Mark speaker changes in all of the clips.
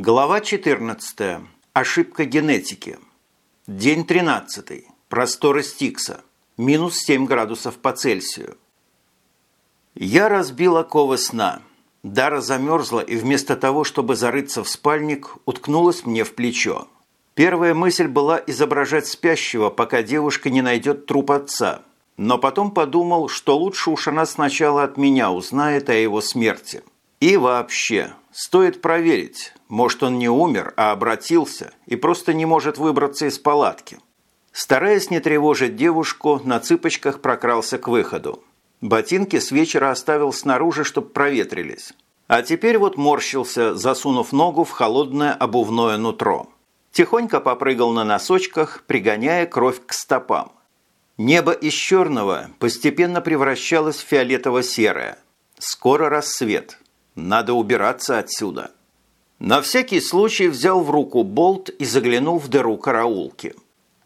Speaker 1: Глава 14. Ошибка генетики. День 13. Просторы Стикса. Минус 7 градусов по Цельсию. Я разбил оковы сна. Дара замерзла и вместо того, чтобы зарыться в спальник, уткнулась мне в плечо. Первая мысль была изображать спящего, пока девушка не найдет труп отца. Но потом подумал, что лучше уж она сначала от меня узнает о его смерти. И вообще, стоит проверить, может он не умер, а обратился и просто не может выбраться из палатки. Стараясь не тревожить девушку, на цыпочках прокрался к выходу. Ботинки с вечера оставил снаружи, чтобы проветрились. А теперь вот морщился, засунув ногу в холодное обувное нутро. Тихонько попрыгал на носочках, пригоняя кровь к стопам. Небо из черного постепенно превращалось в фиолетово-серое. Скоро рассвет. Надо убираться отсюда. На всякий случай взял в руку болт и заглянул в дыру караулки.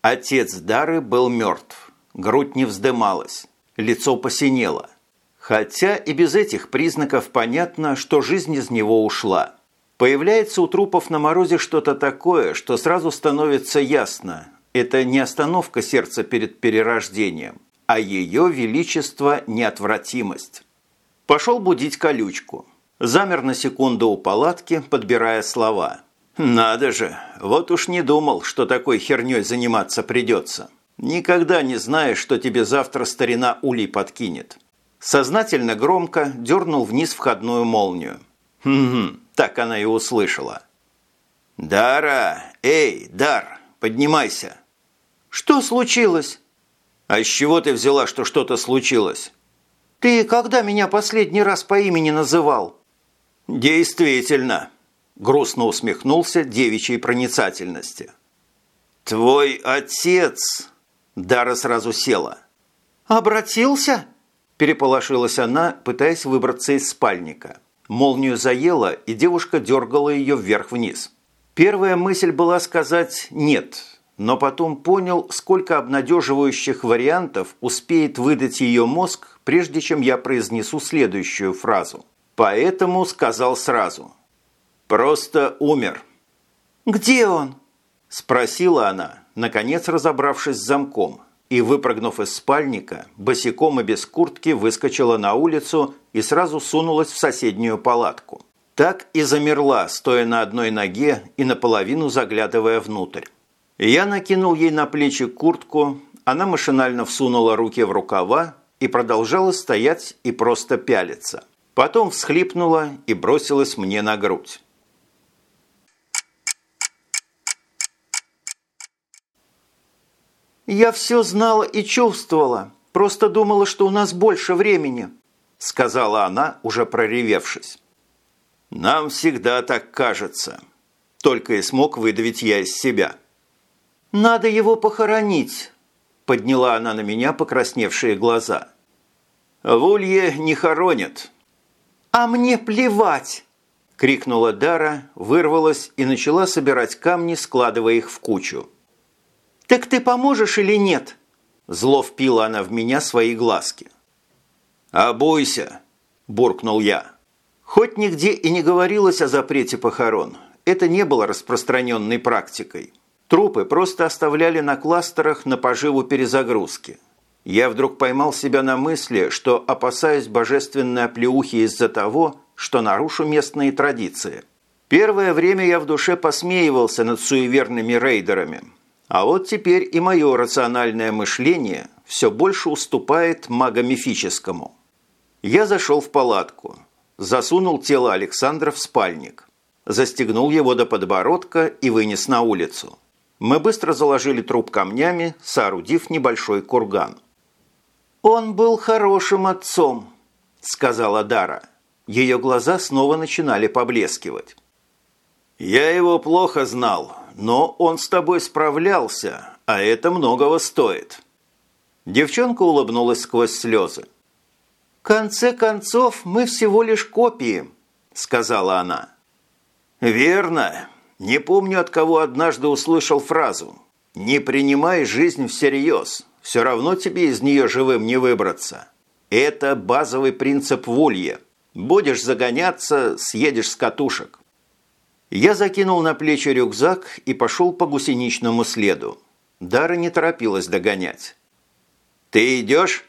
Speaker 1: Отец Дары был мертв. Грудь не вздымалась. Лицо посинело. Хотя и без этих признаков понятно, что жизнь из него ушла. Появляется у трупов на морозе что-то такое, что сразу становится ясно. Это не остановка сердца перед перерождением, а ее величество – неотвратимость. Пошел будить колючку. Замер на секунду у палатки, подбирая слова. «Надо же! Вот уж не думал, что такой херней заниматься придется. Никогда не знаешь, что тебе завтра старина улей подкинет». Сознательно громко дернул вниз входную молнию. «Хм, так она и услышала». «Дара! Эй, Дар, поднимайся!»
Speaker 2: «Что случилось?»
Speaker 1: «А с чего ты взяла, что что-то случилось?»
Speaker 2: «Ты когда меня последний раз по имени называл?»
Speaker 1: «Действительно», – грустно усмехнулся девичьей проницательности. «Твой отец...» – Дара сразу села.
Speaker 2: «Обратился?»
Speaker 1: – переполошилась она, пытаясь выбраться из спальника. Молнию заела, и девушка дергала ее вверх-вниз. Первая мысль была сказать «нет», но потом понял, сколько обнадеживающих вариантов успеет выдать ее мозг, прежде чем я произнесу следующую фразу. Поэтому сказал сразу. «Просто умер».
Speaker 2: «Где он?»
Speaker 1: – спросила она, наконец разобравшись с замком, и, выпрыгнув из спальника, босиком и без куртки выскочила на улицу и сразу сунулась в соседнюю палатку. Так и замерла, стоя на одной ноге и наполовину заглядывая внутрь. Я накинул ей на плечи куртку, она машинально всунула руки в рукава и продолжала стоять и просто пялиться. Потом всхлипнула и бросилась мне на грудь.
Speaker 2: «Я все знала и чувствовала, просто думала, что у нас больше времени», сказала она, уже проревевшись.
Speaker 1: «Нам всегда так кажется», только и смог выдавить я из себя –
Speaker 2: «Надо его похоронить», – подняла она на меня покрасневшие глаза.
Speaker 1: «В улье не хоронят».
Speaker 2: «А мне плевать!» – крикнула Дара, вырвалась и начала собирать камни, складывая их в кучу. «Так ты поможешь или нет?» Зло впила она в меня свои глазки.
Speaker 1: «Обуйся!» – буркнул я. Хоть нигде и не говорилось о запрете похорон, это не было распространенной практикой. Трупы просто оставляли на кластерах на поживу перезагрузки. Я вдруг поймал себя на мысли, что опасаюсь божественной оплеухи из-за того, что нарушу местные традиции. Первое время я в душе посмеивался над суеверными рейдерами. А вот теперь и мое рациональное мышление все больше уступает магомифическому. Я зашел в палатку, засунул тело Александра в спальник, застегнул его до подбородка и вынес на улицу. Мы быстро заложили труп камнями, соорудив небольшой курган.
Speaker 2: «Он был хорошим отцом», – сказала Дара. Ее глаза снова начинали поблескивать.
Speaker 1: «Я его плохо знал, но он с тобой справлялся, а это многого стоит». Девчонка улыбнулась сквозь слезы.
Speaker 2: «В конце концов, мы всего лишь копии», – сказала она.
Speaker 1: «Верно. Не помню, от кого однажды услышал фразу «Не принимай жизнь всерьез, все равно тебе из нее живым не выбраться». Это базовый принцип в улье. Будешь загоняться, съедешь с катушек. Я закинул на плечи рюкзак и пошел по гусеничному следу. Дара не торопилась догонять. «Ты идешь?»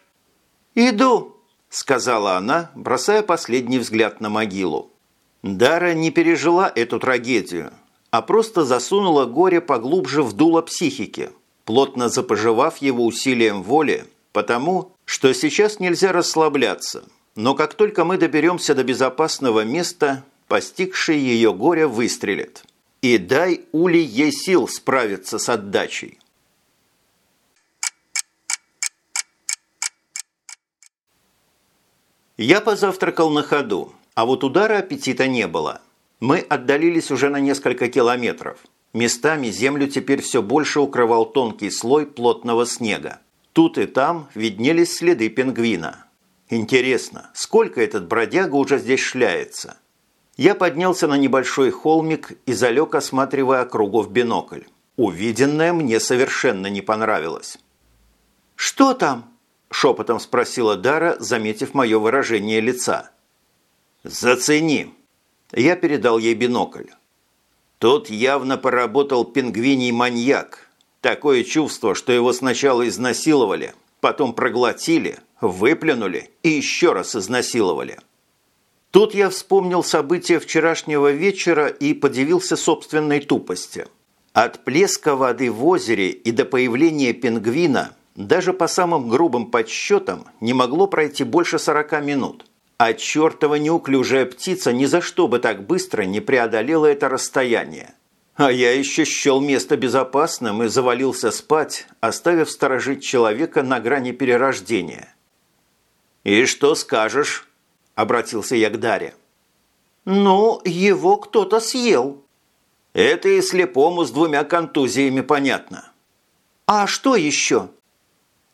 Speaker 2: «Иду», –
Speaker 1: сказала она, бросая последний взгляд на могилу. Дара не пережила эту трагедию, а просто засунула горе поглубже в дуло психики, плотно запожевав его усилием воли, потому что сейчас нельзя расслабляться. Но как только мы доберемся до безопасного места, постигший ее горе выстрелит. И дай Ули ей сил справиться с отдачей. Я позавтракал на ходу, а вот удара аппетита не было. Мы отдалились уже на несколько километров. Местами землю теперь все больше укрывал тонкий слой плотного снега. Тут и там виднелись следы пингвина. Интересно, сколько этот бродяга уже здесь шляется? Я поднялся на небольшой холмик и залег, осматривая округу в бинокль. Увиденное мне совершенно не понравилось.
Speaker 2: «Что там?»
Speaker 1: – шепотом спросила Дара, заметив мое выражение лица. «Зацени!» Я передал ей бинокль. Тут явно поработал пингвиний маньяк. Такое чувство, что его сначала изнасиловали, потом проглотили, выплюнули и еще раз изнасиловали. Тут я вспомнил события вчерашнего вечера и подивился собственной тупости. От плеска воды в озере и до появления пингвина даже по самым грубым подсчетам не могло пройти больше 40 минут. А чертова неуклюжая птица ни за что бы так быстро не преодолела это расстояние. А я еще счел место безопасным и завалился спать, оставив сторожить человека на грани перерождения. «И что скажешь?» – обратился я к Даре.
Speaker 2: «Ну, его кто-то съел».
Speaker 1: «Это и слепому с двумя контузиями понятно».
Speaker 2: «А что еще?»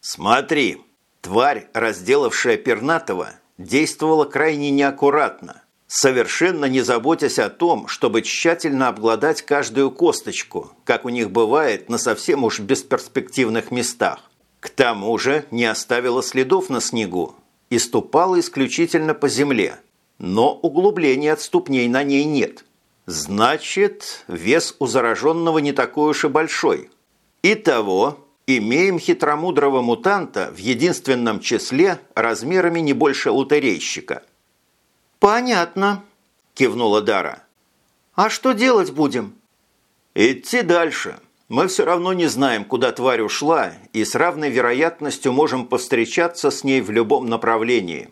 Speaker 1: «Смотри, тварь, разделавшая пернатого, действовала крайне неаккуратно, совершенно не заботясь о том, чтобы тщательно обглодать каждую косточку, как у них бывает на совсем уж бесперспективных местах. К тому же не оставила следов на снегу, и ступала исключительно по земле, но углублений от ступней на ней нет. Значит, вес у зараженного не такой уж и большой. Итого, имеем хитромудрого мутанта в единственном числе размерами не больше лотерейщика.
Speaker 2: «Понятно», – кивнула Дара. «А что делать будем?»
Speaker 1: «Идти дальше. Мы все равно не знаем, куда тварь ушла, и с равной вероятностью можем повстречаться с ней в любом направлении.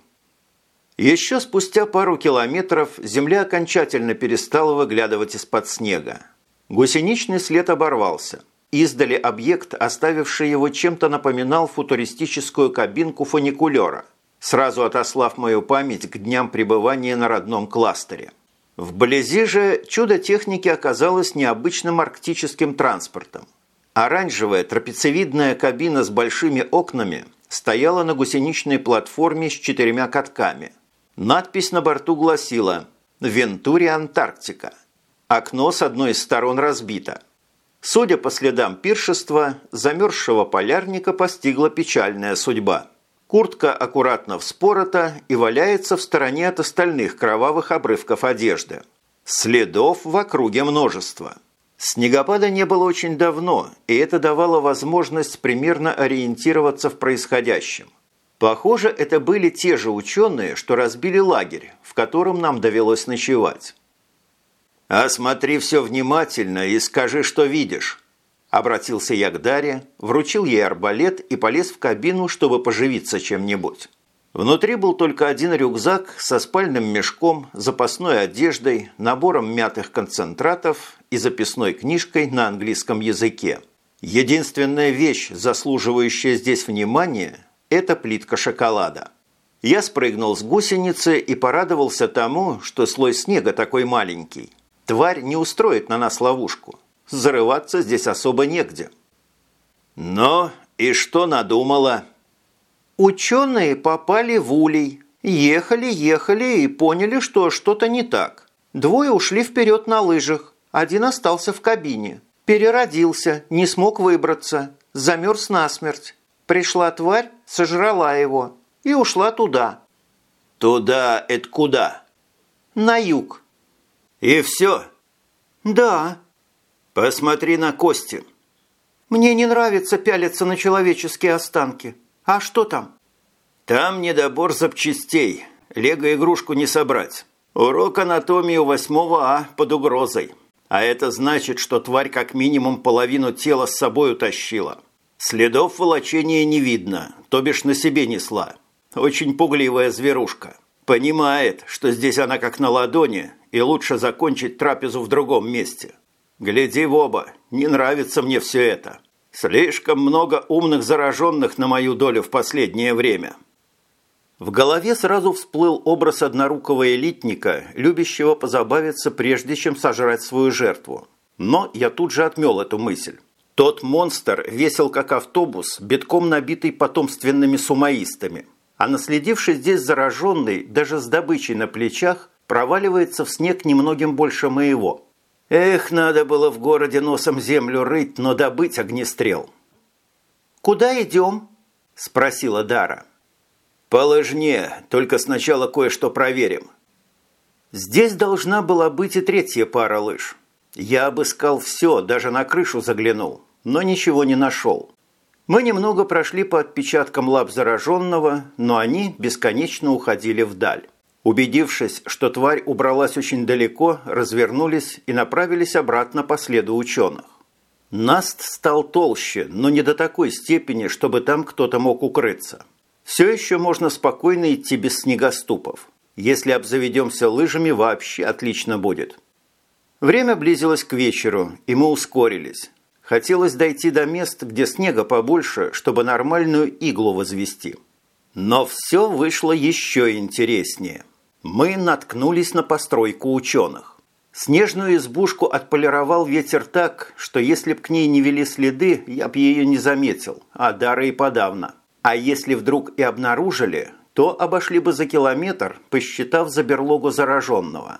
Speaker 1: Еще спустя пару километров земля окончательно перестала выглядывать из-под снега. Гусеничный след оборвался. Издали объект, оставивший его чем-то напоминал футуристическую кабинку фуникулера, сразу отослав мою память к дням пребывания на родном кластере. Вблизи же чудо техники оказалось необычным арктическим транспортом. Оранжевая трапециевидная кабина с большими окнами стояла на гусеничной платформе с четырьмя катками. Надпись на борту гласила «Вентури Антарктика». Окно с одной из сторон разбито. Судя по следам пиршества, замерзшего полярника постигла печальная судьба – Куртка аккуратно вспорота и валяется в стороне от остальных кровавых обрывков одежды. Следов в округе множество. Снегопада не было очень давно, и это давало возможность примерно ориентироваться в происходящем. Похоже, это были те же ученые, что разбили лагерь, в котором нам довелось ночевать. «Осмотри все внимательно и скажи, что видишь», Обратился я к Даре, вручил ей арбалет и полез в кабину, чтобы поживиться чем-нибудь. Внутри был только один рюкзак со спальным мешком, запасной одеждой, набором мятых концентратов и записной книжкой на английском языке. Единственная вещь, заслуживающая здесь внимания, это плитка шоколада. Я спрыгнул с гусеницы и порадовался тому, что слой снега такой маленький. Тварь не устроит на нас ловушку. Зарываться здесь особо негде. Но и что надумала?
Speaker 2: Ученые попали в улей. Ехали, ехали и поняли, что что-то не так. Двое ушли вперед на лыжах. Один остался в кабине. Переродился, не смог выбраться. Замерз насмерть. Пришла тварь, сожрала его и ушла туда.
Speaker 1: Туда – это куда?
Speaker 2: На юг.
Speaker 1: И все?
Speaker 2: «Да».
Speaker 1: «Посмотри на кости».
Speaker 2: «Мне не нравится пялиться на человеческие останки. А что там?»
Speaker 1: «Там недобор запчастей. Лего-игрушку не собрать. Урок анатомии у восьмого А под угрозой. А это значит, что тварь как минимум половину тела с собой утащила. Следов волочения не видно, то бишь на себе несла. Очень пугливая зверушка. Понимает, что здесь она как на ладони, и лучше закончить трапезу в другом месте. Гляди в оба, не нравится мне все это. Слишком много умных зараженных на мою долю в последнее время. В голове сразу всплыл образ однорукого элитника, любящего позабавиться, прежде чем сожрать свою жертву. Но я тут же отмел эту мысль. Тот монстр весил как автобус, битком набитый потомственными сумаистами. А наследивший здесь зараженный, даже с добычей на плечах, проваливается в снег немногим больше моего. Эх, надо было в городе носом землю рыть, но добыть огнестрел.
Speaker 2: «Куда идем?»
Speaker 1: – спросила Дара. «По лыжне, только сначала кое-что проверим». Здесь должна была быть и третья пара лыж. Я обыскал все, даже на крышу заглянул, но ничего не нашел. Мы немного прошли по отпечаткам лап зараженного, но они бесконечно уходили вдаль. Убедившись, что тварь убралась очень далеко, развернулись и направились обратно по следу ученых. Наст стал толще, но не до такой степени, чтобы там кто-то мог укрыться. Все еще можно спокойно идти без снегоступов. Если обзаведемся лыжами, вообще отлично будет. Время близилось к вечеру, и мы ускорились. Хотелось дойти до мест, где снега побольше, чтобы нормальную иглу возвести. Но все вышло еще интереснее мы наткнулись на постройку ученых. Снежную избушку отполировал ветер так, что если б к ней не вели следы, я б ее не заметил, а дары и подавно. А если вдруг и обнаружили, то обошли бы за километр, посчитав за берлогу зараженного.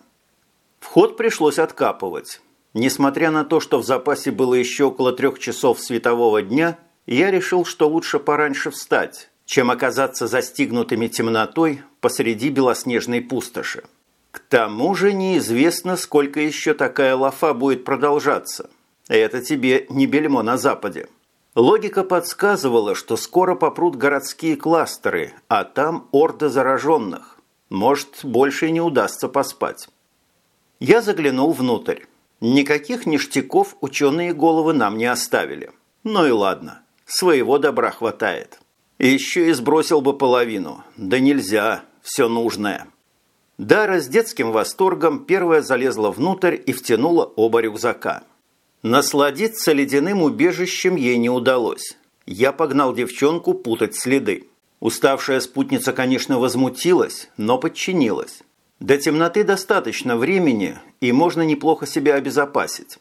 Speaker 1: Вход пришлось откапывать. Несмотря на то, что в запасе было еще около трех часов светового дня, я решил, что лучше пораньше встать, чем оказаться застигнутыми темнотой посреди белоснежной пустоши. К тому же неизвестно, сколько еще такая лафа будет продолжаться. Это тебе не бельмо на Западе. Логика подсказывала, что скоро попрут городские кластеры, а там орда зараженных. Может, больше не удастся поспать. Я заглянул внутрь. Никаких ништяков ученые головы нам не оставили. Ну и ладно, своего добра хватает. Еще и сбросил бы половину. Да нельзя, все нужное. Дара с детским восторгом первая залезла внутрь и втянула оба рюкзака. Насладиться ледяным убежищем ей не удалось. Я погнал девчонку путать следы. Уставшая спутница, конечно, возмутилась, но подчинилась. До темноты достаточно времени, и можно неплохо себя обезопасить.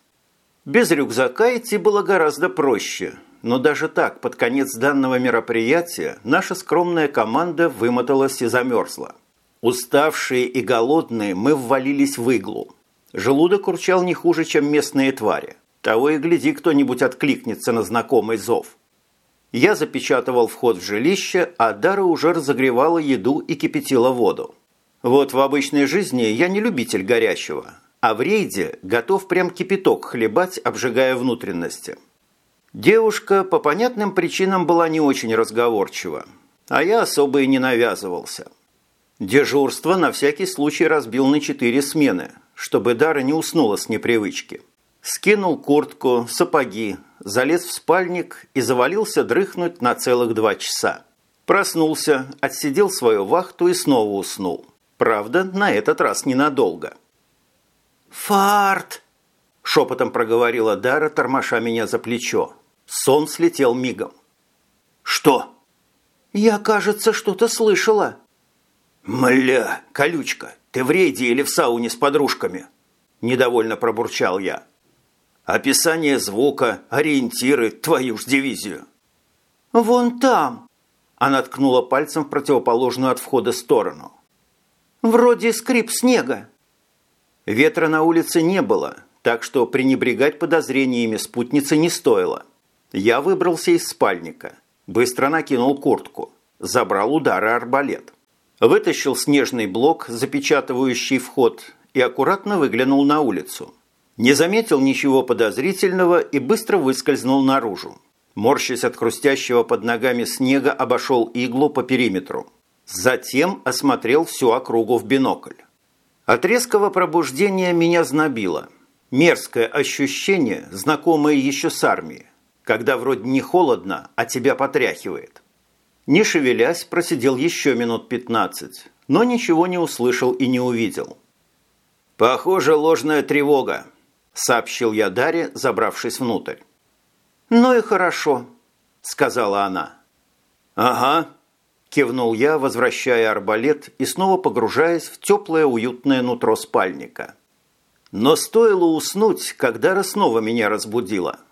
Speaker 1: Без рюкзака идти было гораздо проще – но даже так, под конец данного мероприятия, наша скромная команда вымоталась и замерзла. Уставшие и голодные мы ввалились в иглу. Желудок урчал не хуже, чем местные твари. Того и гляди, кто-нибудь откликнется на знакомый зов. Я запечатывал вход в жилище, а Дара уже разогревала еду и кипятила воду. Вот в обычной жизни я не любитель горячего, а в рейде готов прям кипяток хлебать, обжигая внутренности. Девушка по понятным причинам была не очень разговорчива, а я особо и не навязывался. Дежурство на всякий случай разбил на четыре смены, чтобы Дара не уснула с непривычки. Скинул куртку, сапоги, залез в спальник и завалился дрыхнуть на целых два часа. Проснулся, отсидел свою вахту и снова уснул. Правда, на этот раз ненадолго.
Speaker 2: «Фарт!»
Speaker 1: – шепотом проговорила Дара, тормоша меня за плечо. Сон слетел мигом. «Что?»
Speaker 2: «Я, кажется, что-то слышала».
Speaker 1: «Мля, колючка, ты в рейде или в сауне с подружками?» Недовольно пробурчал я. «Описание звука, ориентиры, твою ж дивизию».
Speaker 2: «Вон там!»
Speaker 1: Она ткнула пальцем в противоположную от входа сторону.
Speaker 2: «Вроде скрип снега».
Speaker 1: Ветра на улице не было, так что пренебрегать подозрениями спутницы не стоило. Я выбрался из спальника, быстро накинул куртку, забрал удары арбалет. Вытащил снежный блок, запечатывающий вход, и аккуратно выглянул на улицу. Не заметил ничего подозрительного и быстро выскользнул наружу. Морщась от хрустящего под ногами снега, обошел иглу по периметру. Затем осмотрел всю округу в бинокль. От резкого пробуждения меня знобило. Мерзкое ощущение, знакомое еще с армии, когда вроде не холодно, а тебя потряхивает. Не шевелясь, просидел еще минут пятнадцать, но ничего не услышал и не увидел. «Похоже, ложная тревога», – сообщил я Даре, забравшись внутрь.
Speaker 2: «Ну и хорошо», – сказала она.
Speaker 1: «Ага», – кивнул я, возвращая арбалет и снова погружаясь в теплое уютное нутро спальника. Но стоило уснуть, когда снова меня разбудила.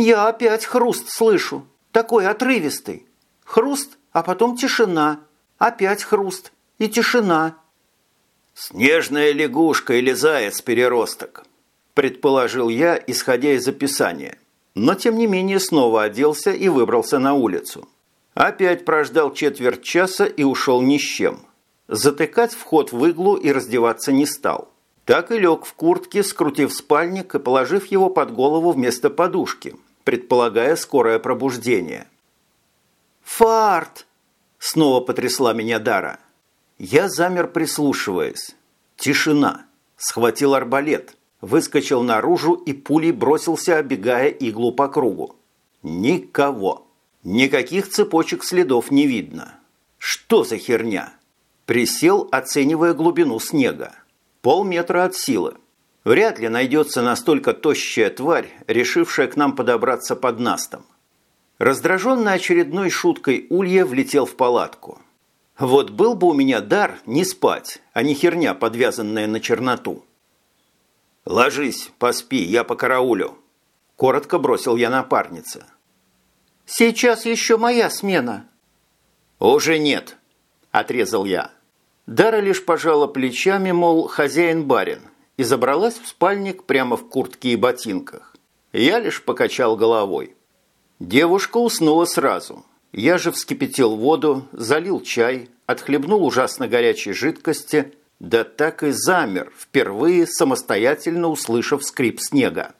Speaker 2: «Я опять хруст слышу, такой отрывистый. Хруст, а потом тишина. Опять хруст и тишина.
Speaker 1: «Снежная лягушка или заяц-переросток», предположил я, исходя из описания. Но, тем не менее, снова оделся и выбрался на улицу. Опять прождал четверть часа и ушел ни с чем. Затыкать вход в иглу и раздеваться не стал. Так и лег в куртке, скрутив спальник и положив его под голову вместо подушки, предполагая скорое пробуждение –
Speaker 2: «Фарт!»
Speaker 1: – снова потрясла меня Дара. Я замер, прислушиваясь. Тишина. Схватил арбалет, выскочил наружу и пулей бросился, обегая иглу по кругу. Никого. Никаких цепочек следов не видно. Что за херня? Присел, оценивая глубину снега. Полметра от силы. Вряд ли найдется настолько тощая тварь, решившая к нам подобраться под настом. Раздраженный очередной шуткой Улья влетел в палатку. Вот был бы у меня дар не спать, а не херня, подвязанная на черноту. «Ложись, поспи, я по караулю», – коротко бросил я напарнице.
Speaker 2: «Сейчас еще моя смена».
Speaker 1: «Уже нет», – отрезал я. Дара лишь пожала плечами, мол, хозяин-барин, и забралась в спальник прямо в куртке и ботинках. Я лишь покачал головой. Девушка уснула сразу. Я же вскипятил воду, залил чай, отхлебнул ужасно горячей жидкости, да так и замер, впервые самостоятельно услышав скрип снега.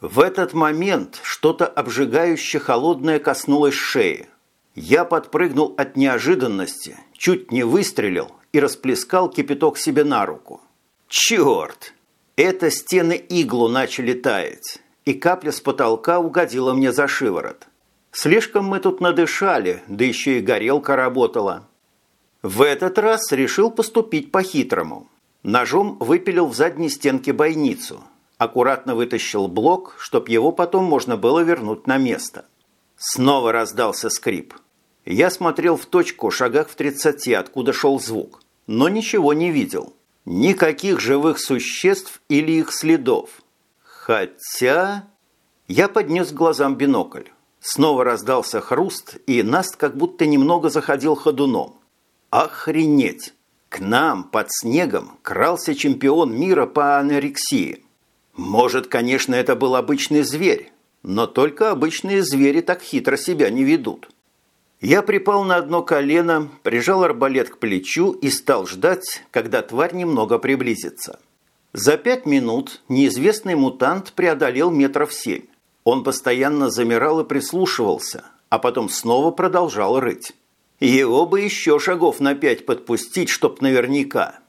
Speaker 1: В этот момент что-то обжигающе холодное коснулось шеи. Я подпрыгнул от неожиданности, чуть не выстрелил и расплескал кипяток себе на руку. Черт! Это стены иглу начали таять и капля с потолка угодила мне за шиворот. Слишком мы тут надышали, да еще и горелка работала. В этот раз решил поступить по-хитрому. Ножом выпилил в задней стенке бойницу. Аккуратно вытащил блок, чтоб его потом можно было вернуть на место. Снова раздался скрип. Я смотрел в точку шагах в тридцати, откуда шел звук, но ничего не видел. Никаких живых существ или их следов. Хотя... Я поднес глазам бинокль. Снова раздался хруст, и Наст как будто немного заходил ходуном. Охренеть! К нам под снегом крался чемпион мира по анорексии. Может, конечно, это был обычный зверь, но только обычные звери так хитро себя не ведут. Я припал на одно колено, прижал арбалет к плечу и стал ждать, когда тварь немного приблизится. За пять минут неизвестный мутант преодолел метров семь. Он постоянно замирал и прислушивался, а потом снова продолжал рыть. Его бы еще шагов на пять подпустить, чтоб наверняка.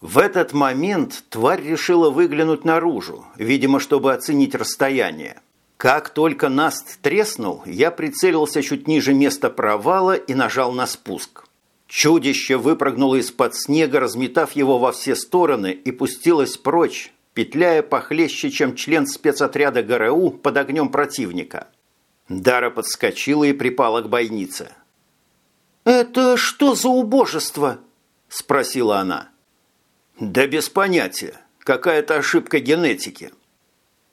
Speaker 1: В этот момент тварь решила выглянуть наружу, видимо, чтобы оценить расстояние. Как только наст треснул, я прицелился чуть ниже места провала и нажал на спуск. Чудище выпрыгнуло из-под снега, разметав его во все стороны и пустилось прочь, петляя похлеще, чем член спецотряда ГРУ под огнем противника. Дара подскочила и припала к бойнице.
Speaker 2: «Это что за убожество?» – спросила она.
Speaker 1: «Да без понятия. Какая-то ошибка генетики».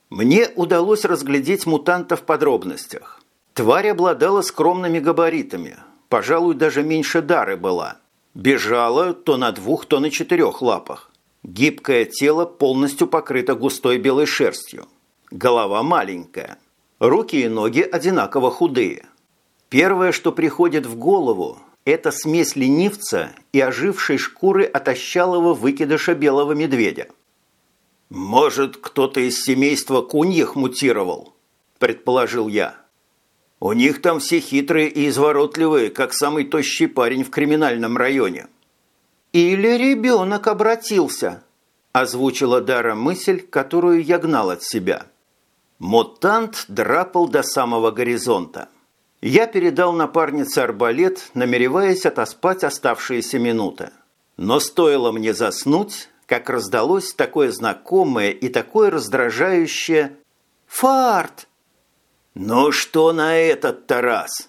Speaker 1: Мне удалось разглядеть мутанта в подробностях. Тварь обладала скромными габаритами – пожалуй, даже меньше дары была. Бежала то на двух, то на четырех лапах. Гибкое тело полностью покрыто густой белой шерстью. Голова маленькая. Руки и ноги одинаково худые. Первое, что приходит в голову, это смесь ленивца и ожившей шкуры отощалого выкидыша белого медведя. «Может, кто-то из семейства куньих мутировал?» – предположил я. «У них там все хитрые и изворотливые, как самый тощий парень в криминальном районе».
Speaker 2: «Или ребенок обратился», – озвучила Дара мысль, которую я гнал от себя. Мутант драпал до самого горизонта. Я передал напарнице арбалет, намереваясь отоспать оставшиеся минуты. Но стоило мне заснуть, как раздалось такое знакомое и такое раздражающее «Фарт!».
Speaker 1: «Ну что на этот Тарас?»